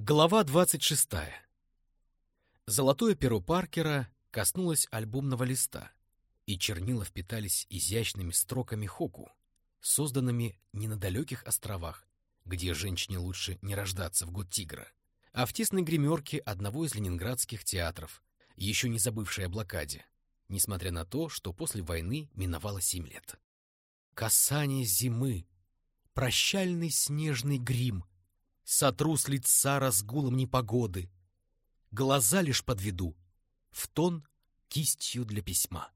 Глава 26. Золотое перо Паркера коснулось альбомного листа, и чернила впитались изящными строками хоку, созданными не на далеких островах, где женщине лучше не рождаться в год тигра, а в тесной гримерке одного из ленинградских театров, еще не забывшей о блокаде, несмотря на то, что после войны миновало семь лет. Касание зимы, прощальный снежный грим — Сотру с лица разгулом непогоды. Глаза лишь подведу, в тон кистью для письма.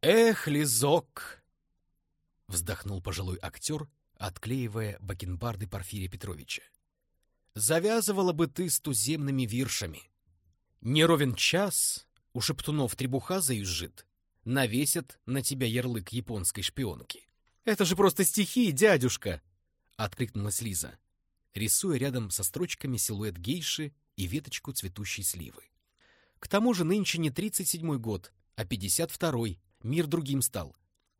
«Эх, Лизок!» — вздохнул пожилой актер, отклеивая бакенбарды Порфирия Петровича. «Завязывала бы ты с туземными виршами. Не ровен час, у шептунов требуха заюзжит, навесят на тебя ярлык японской шпионки. «Это же просто стихи, дядюшка!» — откликнулась Лиза рисуя рядом со строчками силуэт гейши и веточку цветущей сливы. К тому же нынче не 37-й год, а 52-й, мир другим стал.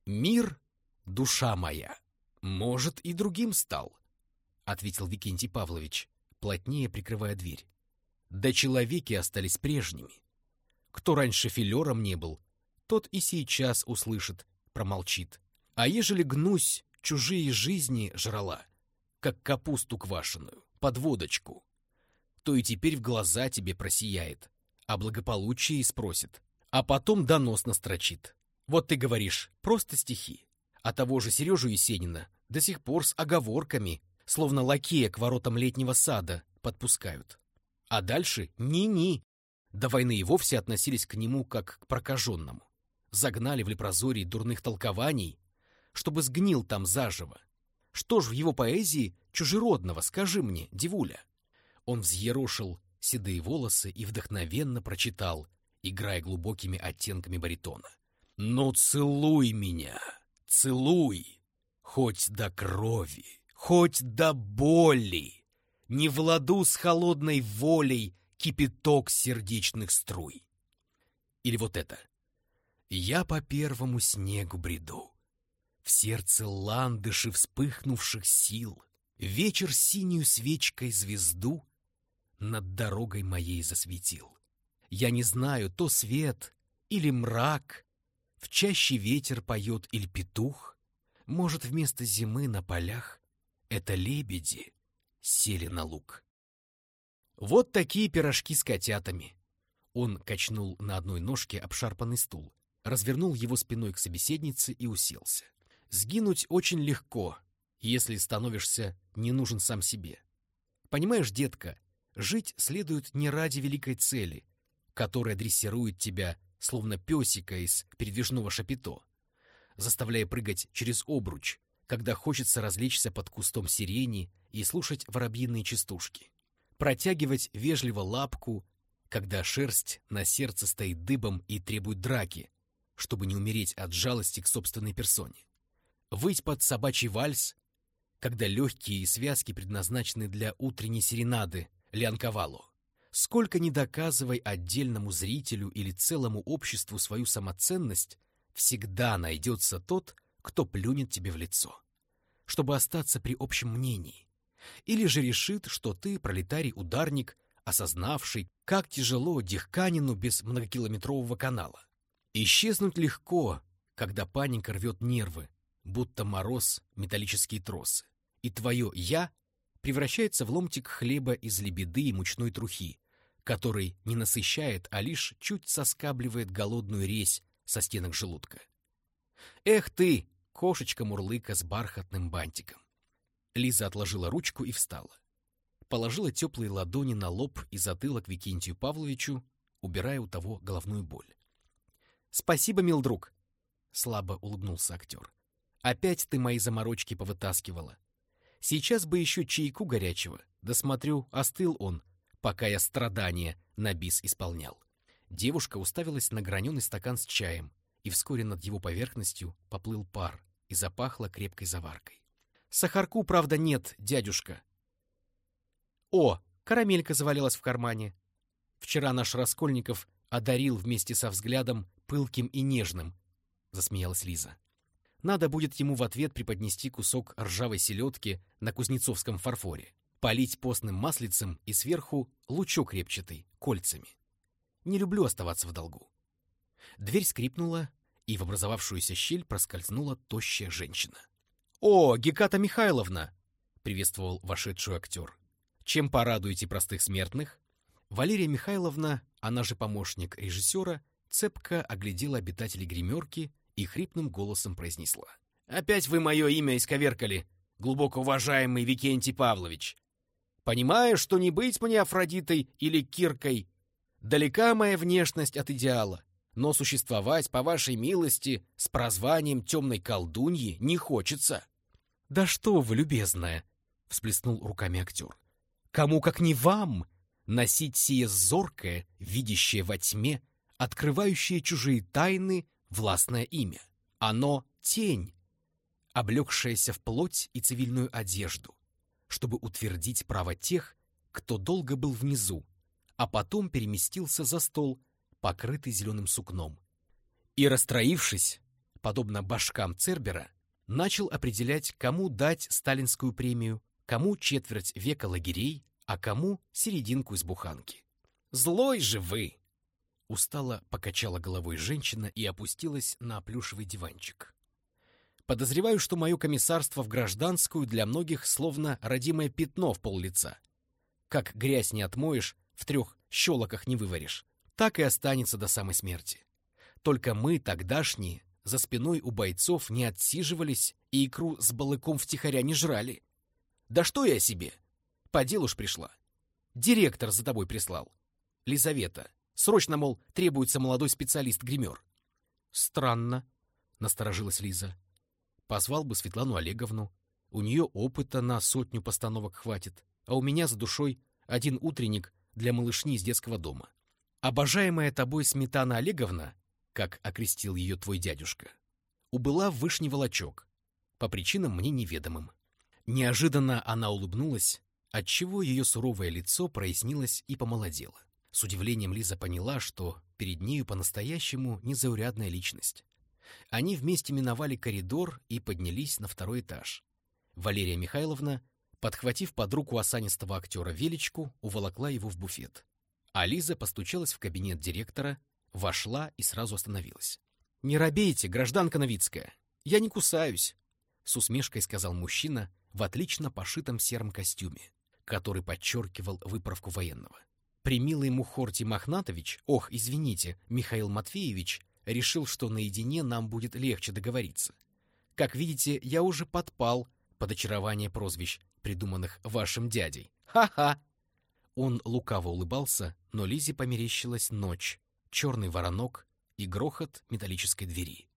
Мир, душа моя, может, и другим стал, — ответил Викентий Павлович, плотнее прикрывая дверь. Да человеки остались прежними. Кто раньше филером не был, тот и сейчас услышит, промолчит. А ежели гнусь чужие жизни жрала, как капусту квашеную, под водочку, то и теперь в глаза тебе просияет, а благополучие спросит, а потом донос настрочит. Вот ты говоришь, просто стихи. А того же Сережу Есенина до сих пор с оговорками, словно лакея к воротам летнего сада, подпускают. А дальше ни-ни. До войны и вовсе относились к нему как к прокаженному. Загнали в лепрозорий дурных толкований, чтобы сгнил там заживо, что ж в его поэзии чужеродного, скажи мне, Дивуля? Он взъерошил седые волосы и вдохновенно прочитал, играя глубокими оттенками баритона. «Ну целуй меня, целуй, хоть до крови, хоть до боли, не владу с холодной волей кипяток сердечных струй». Или вот это. «Я по первому снегу бреду, в сердце ландыши вспыхнувших сил, Вечер синюю свечкой звезду Над дорогой моей засветил. Я не знаю, то свет или мрак, В чаще ветер поет или петух, Может, вместо зимы на полях Это лебеди сели на луг. Вот такие пирожки с котятами. Он качнул на одной ножке обшарпанный стул, развернул его спиной к собеседнице и уселся. Сгинуть очень легко, если становишься не нужен сам себе. Понимаешь, детка, жить следует не ради великой цели, которая дрессирует тебя, словно песика из передвижного шапито, заставляя прыгать через обруч, когда хочется развлечься под кустом сирени и слушать воробьиные частушки. Протягивать вежливо лапку, когда шерсть на сердце стоит дыбом и требует драки, чтобы не умереть от жалости к собственной персоне выть под собачий вальс, когда легкие связки предназначены для утренней серенады Лианковалу. Сколько ни доказывай отдельному зрителю или целому обществу свою самоценность, всегда найдется тот, кто плюнет тебе в лицо, чтобы остаться при общем мнении. Или же решит, что ты пролетарий-ударник, осознавший, как тяжело Дихканину без многокилометрового канала. Исчезнуть легко, когда паника рвет нервы, будто мороз металлические тросы, и твое «я» превращается в ломтик хлеба из лебеды и мучной трухи, который не насыщает, а лишь чуть соскабливает голодную резь со стенок желудка. «Эх ты, кошечка-мурлыка с бархатным бантиком!» Лиза отложила ручку и встала. Положила теплые ладони на лоб и затылок Викентию Павловичу, убирая у того головную боль. «Спасибо, мил друг!» — слабо улыбнулся актер. Опять ты мои заморочки повытаскивала. Сейчас бы еще чайку горячего, да смотрю, остыл он, пока я страдания на бис исполнял. Девушка уставилась на граненый стакан с чаем, и вскоре над его поверхностью поплыл пар и запахло крепкой заваркой. Сахарку, правда, нет, дядюшка. О, карамелька завалилась в кармане. Вчера наш Раскольников одарил вместе со взглядом пылким и нежным, засмеялась Лиза. Надо будет ему в ответ преподнести кусок ржавой селедки на кузнецовском фарфоре. полить постным маслицем и сверху лучок репчатый, кольцами. Не люблю оставаться в долгу. Дверь скрипнула, и в образовавшуюся щель проскользнула тощая женщина. «О, Геката Михайловна!» — приветствовал вошедший актер. «Чем порадуете простых смертных?» Валерия Михайловна, она же помощник режиссера, цепко оглядела обитателей гримерки и хрипным голосом произнесла. «Опять вы мое имя исковеркали, глубоко уважаемый Викентий Павлович. Понимаю, что не быть мне Афродитой или Киркой. Далека моя внешность от идеала, но существовать, по вашей милости, с прозванием темной колдуньи не хочется». «Да что вы, любезная!» — всплеснул руками актер. «Кому, как не вам, носить сие зоркое, видящее во тьме, открывающее чужие тайны, властное имя. Оно — тень, облегшаяся в плоть и цивильную одежду, чтобы утвердить право тех, кто долго был внизу, а потом переместился за стол, покрытый зеленым сукном. И, расстроившись, подобно башкам Цербера, начал определять, кому дать сталинскую премию, кому четверть века лагерей, а кому серединку из буханки. «Злой же вы!» Устало покачала головой женщина и опустилась на плюшевый диванчик. Подозреваю, что мое комиссарство в гражданскую для многих словно родимое пятно в пол лица. Как грязь не отмоешь, в трех щелоках не вываришь, так и останется до самой смерти. Только мы, тогдашние, за спиной у бойцов не отсиживались и икру с балыком втихаря не жрали. Да что я себе? По делу ж пришла. Директор за тобой прислал. Лизавета. Срочно, мол, требуется молодой специалист-гример. Странно, насторожилась Лиза. Позвал бы Светлану Олеговну. У нее опыта на сотню постановок хватит, а у меня за душой один утренник для малышни из детского дома. Обожаемая тобой Сметана Олеговна, как окрестил ее твой дядюшка, убыла в Вышний Волочок, по причинам мне неведомым. Неожиданно она улыбнулась, отчего ее суровое лицо прояснилось и помолодело. С удивлением Лиза поняла, что перед нею по-настоящему незаурядная личность. Они вместе миновали коридор и поднялись на второй этаж. Валерия Михайловна, подхватив под руку осанистого актера Величку, уволокла его в буфет. А Лиза постучалась в кабинет директора, вошла и сразу остановилась. «Не робейте, гражданка Новицкая, я не кусаюсь», — с усмешкой сказал мужчина в отлично пошитом сером костюме который подчеркивал выправку военного. Примилый Мухортий Мохнатович, ох, извините, Михаил Матвеевич, решил, что наедине нам будет легче договориться. Как видите, я уже подпал под очарование прозвищ, придуманных вашим дядей. Ха-ха! Он лукаво улыбался, но Лизе померещилась ночь, черный воронок и грохот металлической двери.